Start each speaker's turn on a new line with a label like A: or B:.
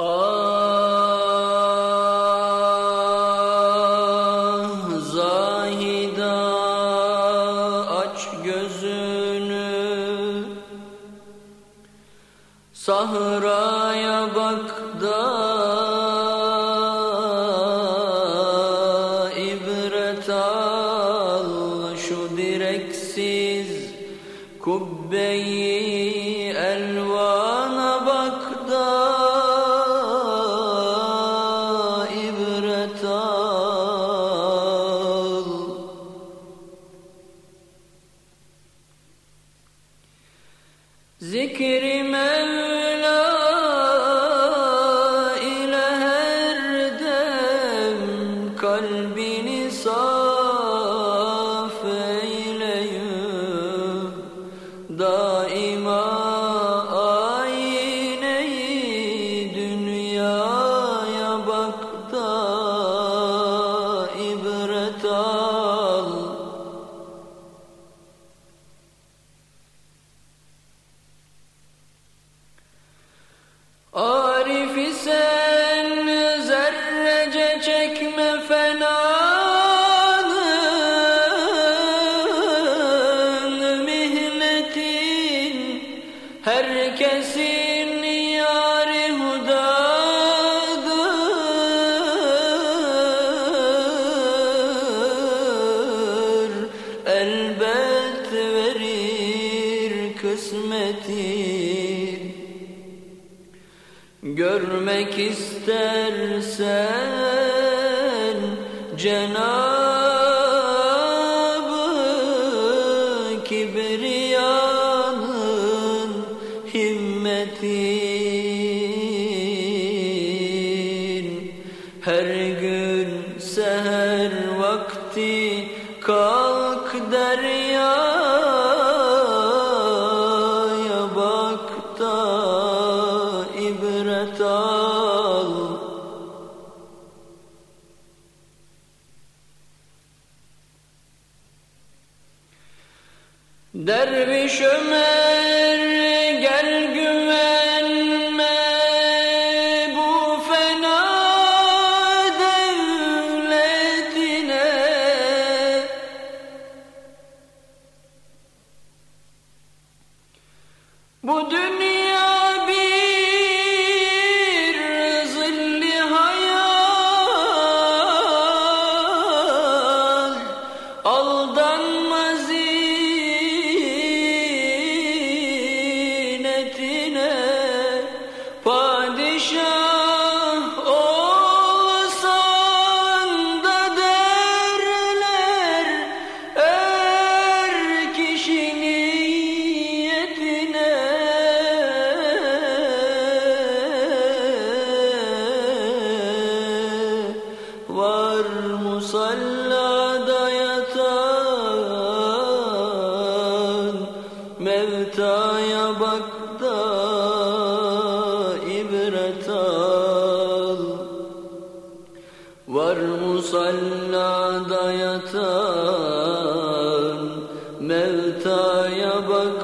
A: Ah Zahida aç gözünü. Sahraya bak da ibret al şu direksiz kubbeyi elvana ذكر من لا قلبي نصار herkesin yari hudadır elbet verir kısmetin Görmek istersen Cenabı Kibriyanın Her gün seher vakti kalk deryaya bak ibret al. Derviş Ömer Bu dünya musallada Mevtaya bak ibret al. Var Mevtaya bak